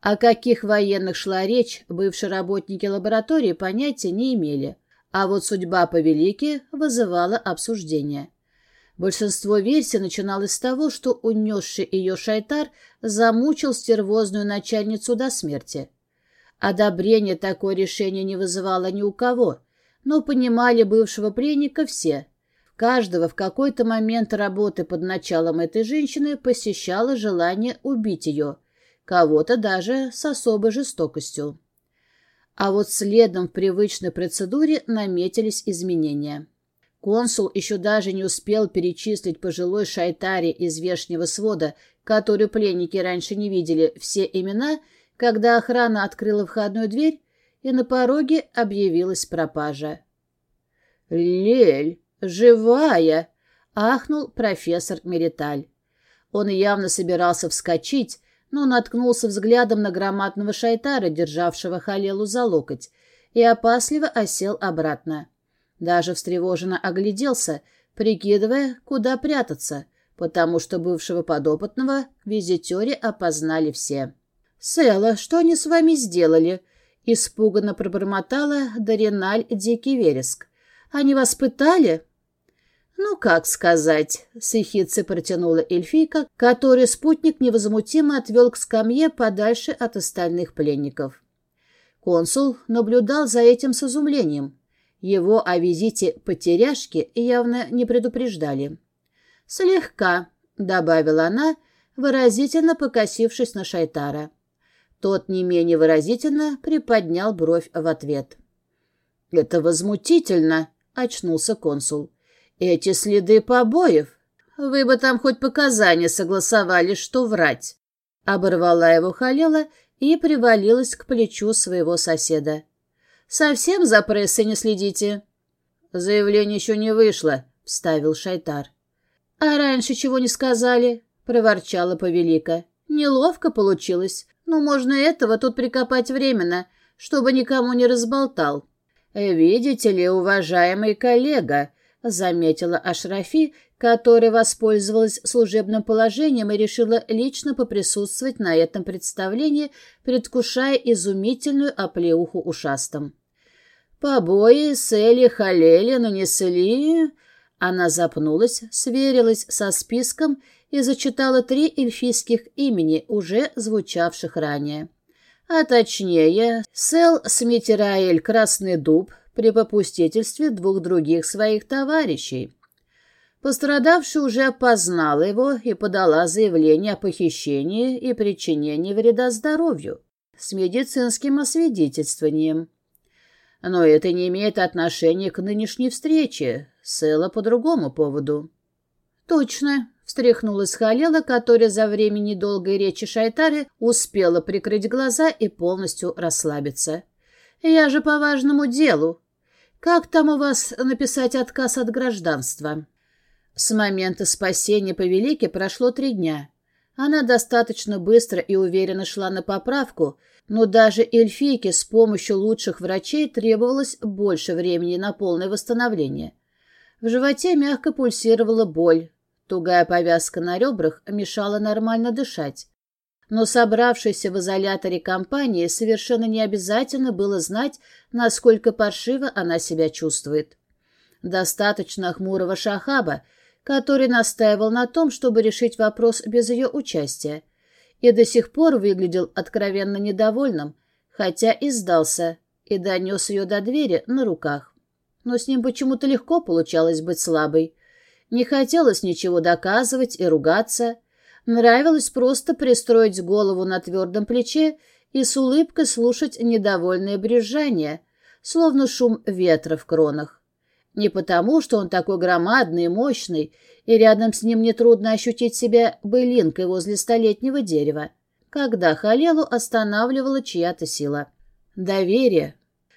О каких военных шла речь, бывшие работники лаборатории понятия не имели. А вот судьба повелики вызывала обсуждение. Большинство версий начиналось с того, что унесший ее шайтар замучил стервозную начальницу до смерти. Одобрение такое решение не вызывало ни у кого, но понимали бывшего пленника все. Каждого в какой-то момент работы под началом этой женщины посещало желание убить ее, кого-то даже с особой жестокостью. А вот следом в привычной процедуре наметились изменения. Консул еще даже не успел перечислить пожилой шайтаре из верхнего свода, которую пленники раньше не видели, все имена, когда охрана открыла входную дверь, и на пороге объявилась пропажа. «Лель, живая!» — ахнул профессор Мериталь. Он явно собирался вскочить, но наткнулся взглядом на громадного шайтара, державшего Халелу за локоть, и опасливо осел обратно. Даже встревоженно огляделся, прикидывая, куда прятаться, потому что бывшего подопытного визитере опознали все. «Сэла, что они с вами сделали?» — испуганно пробормотала Дариналь Дикий Вереск. «Они вас пытали?» «Ну, как сказать», — с протянула эльфийка, который спутник невозмутимо отвел к скамье подальше от остальных пленников. Консул наблюдал за этим с изумлением. Его о визите потеряшки явно не предупреждали. «Слегка», — добавила она, выразительно покосившись на Шайтара. Тот не менее выразительно приподнял бровь в ответ. «Это возмутительно», — очнулся консул. Эти следы побоев. Вы бы там хоть показания согласовали, что врать. Оборвала его Халела и привалилась к плечу своего соседа. Совсем за прессой не следите? Заявление еще не вышло, вставил Шайтар. А раньше чего не сказали? проворчала повелика. Неловко получилось. Ну, можно этого тут прикопать временно, чтобы никому не разболтал. Видите ли, уважаемый коллега, заметила Ашрафи, которая воспользовалась служебным положением и решила лично поприсутствовать на этом представлении, предвкушая изумительную оплеуху ушастым. «Побои Сели Халели нанесли...» Она запнулась, сверилась со списком и зачитала три эльфийских имени, уже звучавших ранее. А точнее, Сел Смитераэль Красный Дуб, при попустительстве двух других своих товарищей. Пострадавшая уже опознала его и подала заявление о похищении и причинении вреда здоровью с медицинским освидетельствованием. Но это не имеет отношения к нынешней встрече, Сэла по другому поводу. «Точно», — встряхнулась Халела, которая за время недолгой речи Шайтары успела прикрыть глаза и полностью расслабиться. «Я же по важному делу. Как там у вас написать отказ от гражданства? С момента спасения повелики прошло три дня. Она достаточно быстро и уверенно шла на поправку, но даже эльфийке с помощью лучших врачей требовалось больше времени на полное восстановление. В животе мягко пульсировала боль, тугая повязка на ребрах мешала нормально дышать. Но собравшейся в изоляторе компании совершенно не обязательно было знать, насколько паршиво она себя чувствует. Достаточно хмурого Шахаба, который настаивал на том, чтобы решить вопрос без ее участия, и до сих пор выглядел откровенно недовольным, хотя и сдался, и донес ее до двери на руках. Но с ним почему-то легко получалось быть слабой. Не хотелось ничего доказывать и ругаться. Нравилось просто пристроить голову на твердом плече и с улыбкой слушать недовольное брюзжание, словно шум ветра в кронах. Не потому, что он такой громадный и мощный, и рядом с ним нетрудно ощутить себя былинкой возле столетнего дерева, когда Халелу останавливала чья-то сила. Доверие.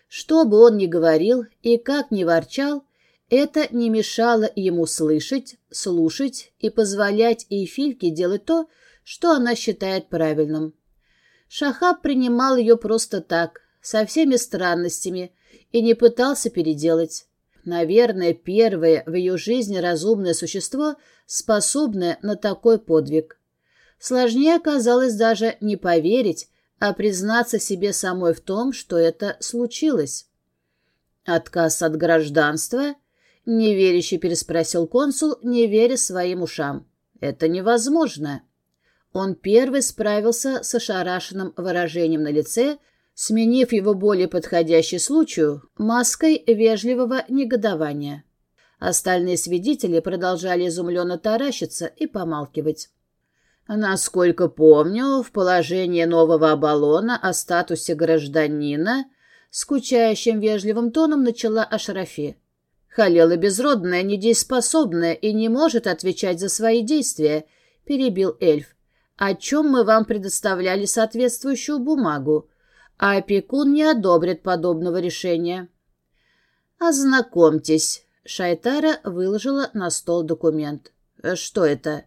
Что бы он ни говорил и как ни ворчал, это не мешало ему слышать, слушать и позволять Эйфильке делать то, что она считает правильным. Шахаб принимал ее просто так, со всеми странностями, и не пытался переделать. Наверное, первое в ее жизни разумное существо, способное на такой подвиг. Сложнее оказалось даже не поверить, а признаться себе самой в том, что это случилось. Отказ от гражданства? Неверяще переспросил консул, не веря своим ушам. Это невозможно. Он первый справился с ошарашенным выражением на лице, сменив его более подходящий случаю маской вежливого негодования. Остальные свидетели продолжали изумленно таращиться и помалкивать. Насколько помню, в положении нового Абалона о статусе гражданина скучающим вежливым тоном начала Ашрафи. Халела безродная, недееспособная и не может отвечать за свои действия, перебил эльф. О чем мы вам предоставляли соответствующую бумагу? а опекун не одобрит подобного решения. «Ознакомьтесь», — Шайтара выложила на стол документ. «Что это?»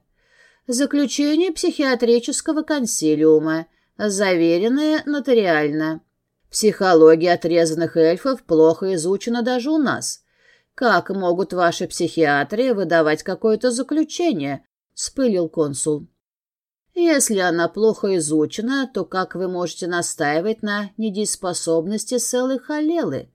«Заключение психиатрического консилиума, заверенное нотариально. Психология отрезанных эльфов плохо изучена даже у нас. Как могут ваши психиатры выдавать какое-то заключение?» — спылил консул. Если она плохо изучена, то как вы можете настаивать на недееспособности Селы Халелы?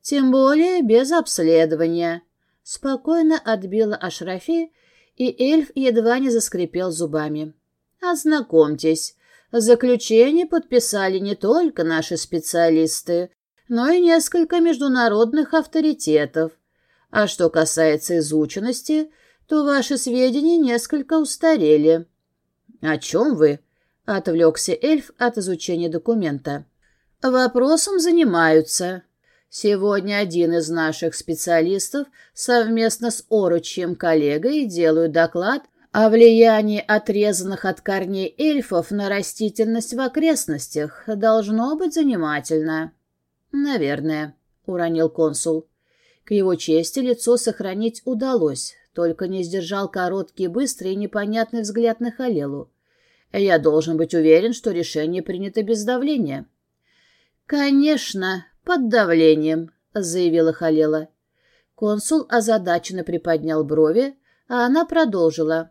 Тем более без обследования. Спокойно отбила Ашрафи, и эльф едва не заскрипел зубами. Ознакомьтесь, заключение подписали не только наши специалисты, но и несколько международных авторитетов. А что касается изученности, то ваши сведения несколько устарели. «О чем вы?» — отвлекся эльф от изучения документа. «Вопросом занимаются. Сегодня один из наших специалистов совместно с орочьим коллегой делают доклад о влиянии отрезанных от корней эльфов на растительность в окрестностях. Должно быть занимательно». «Наверное», — уронил консул. К его чести лицо сохранить удалось, только не сдержал короткий, быстрый и непонятный взгляд на Халелу. Я должен быть уверен, что решение принято без давления. «Конечно, под давлением», — заявила Халела. Консул озадаченно приподнял брови, а она продолжила.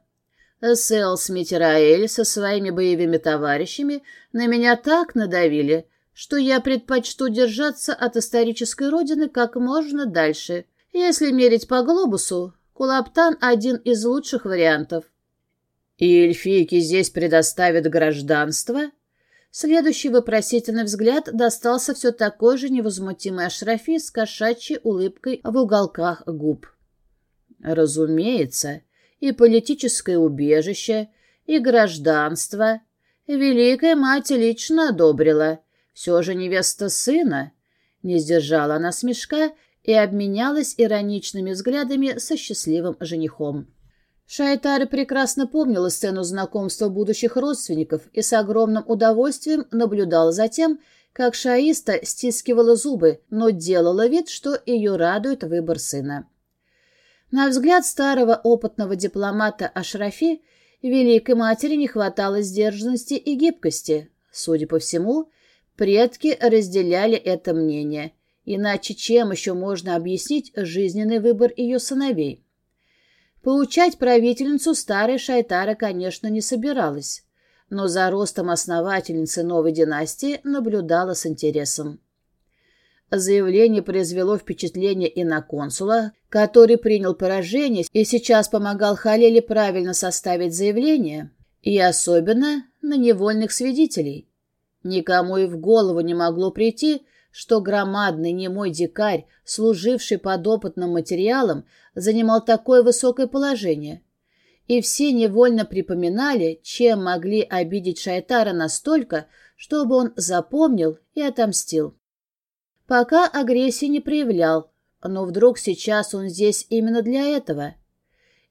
«Сэл Смитираэль со своими боевыми товарищами на меня так надавили, что я предпочту держаться от исторической родины как можно дальше. Если мерить по глобусу, Кулаптан — один из лучших вариантов. «И эльфийки здесь предоставят гражданство?» Следующий вопросительный взгляд достался все такой же невозмутимой Ашрафи с кошачьей улыбкой в уголках губ. «Разумеется, и политическое убежище, и гражданство. Великая мать лично одобрила. Все же невеста сына». Не сдержала она смешка и обменялась ироничными взглядами со счастливым женихом. Шайтара прекрасно помнила сцену знакомства будущих родственников и с огромным удовольствием наблюдала за тем, как Шаиста стискивала зубы, но делала вид, что ее радует выбор сына. На взгляд старого опытного дипломата Ашрафи, Великой Матери не хватало сдержанности и гибкости. Судя по всему, предки разделяли это мнение – Иначе чем еще можно объяснить жизненный выбор ее сыновей? Поучать правительницу старой Шайтара, конечно, не собиралась. но за ростом основательницы новой династии наблюдала с интересом. Заявление произвело впечатление и на консула, который принял поражение и сейчас помогал Халеле правильно составить заявление, и особенно на невольных свидетелей. Никому и в голову не могло прийти, что громадный немой дикарь, служивший подопытным материалом, занимал такое высокое положение. И все невольно припоминали, чем могли обидеть Шайтара настолько, чтобы он запомнил и отомстил. Пока агрессии не проявлял, но вдруг сейчас он здесь именно для этого.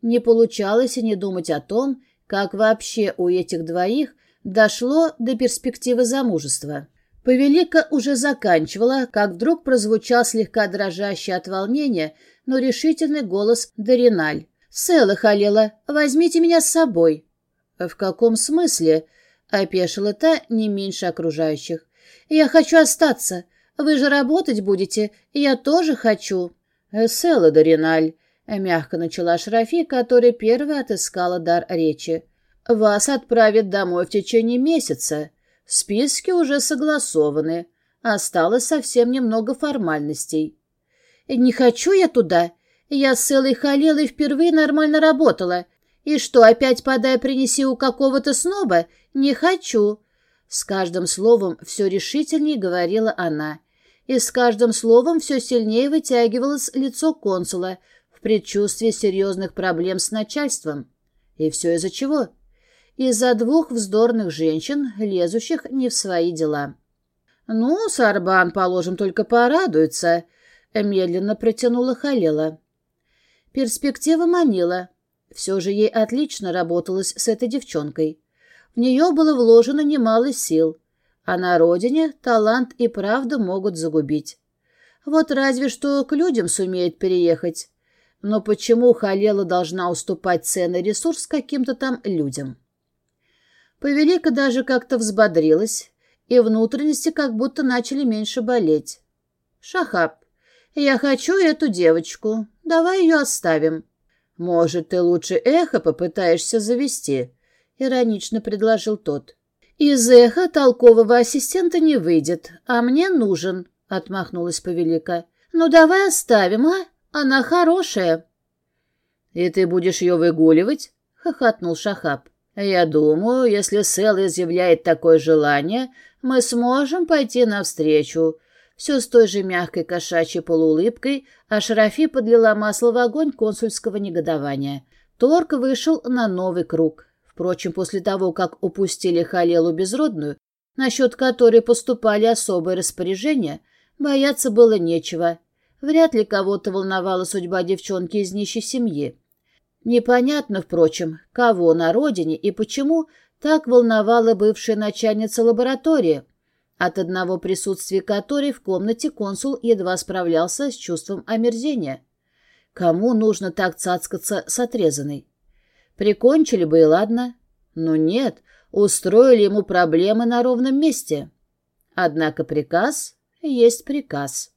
Не получалось и не думать о том, как вообще у этих двоих дошло до перспективы замужества. Повелика уже заканчивала, как вдруг прозвучал слегка дрожащий от волнения, но решительный голос Дориналь. «Села, Халила, возьмите меня с собой». «В каком смысле?» — опешила та не меньше окружающих. «Я хочу остаться. Вы же работать будете, я тоже хочу». «Села, Дориналь», — мягко начала Шрафи, которая первая отыскала дар речи. «Вас отправят домой в течение месяца. Списки уже согласованы. Осталось совсем немного формальностей». «Не хочу я туда. Я с Элой Халилой впервые нормально работала. И что, опять подай принеси у какого-то сноба? Не хочу». С каждым словом все решительнее говорила она и с каждым словом все сильнее вытягивалось лицо консула в предчувствии серьезных проблем с начальством. И все из-за чего? Из-за двух вздорных женщин, лезущих не в свои дела. «Ну, Сарбан, положим, только порадуется», — медленно протянула Халела. Перспектива манила. Все же ей отлично работалось с этой девчонкой. В нее было вложено немало сил — а на родине талант и правда могут загубить. Вот разве что к людям сумеет переехать. Но почему Халела должна уступать ценный ресурс каким-то там людям? Повелика даже как-то взбодрилась, и внутренности как будто начали меньше болеть. «Шахаб, я хочу эту девочку. Давай ее оставим». «Может, ты лучше эхо попытаешься завести?» — иронично предложил тот. «Из эха толкового ассистента не выйдет, а мне нужен», — отмахнулась повелика. «Ну, давай оставим, а? Она хорошая». «И ты будешь ее выгуливать?» — хохотнул Шахаб. «Я думаю, если Сэл изъявляет такое желание, мы сможем пойти навстречу». Все с той же мягкой кошачьей полуулыбкой, а Шарафи подлила масло в огонь консульского негодования. Торг вышел на новый круг. Впрочем, после того, как упустили Халелу Безродную, насчет которой поступали особые распоряжения, бояться было нечего. Вряд ли кого-то волновала судьба девчонки из нищей семьи. Непонятно, впрочем, кого на родине и почему так волновала бывшая начальница лаборатории, от одного присутствия которой в комнате консул едва справлялся с чувством омерзения. Кому нужно так цацкаться с отрезанной? Прикончили бы и ладно. Но нет, устроили ему проблемы на ровном месте. Однако приказ есть приказ.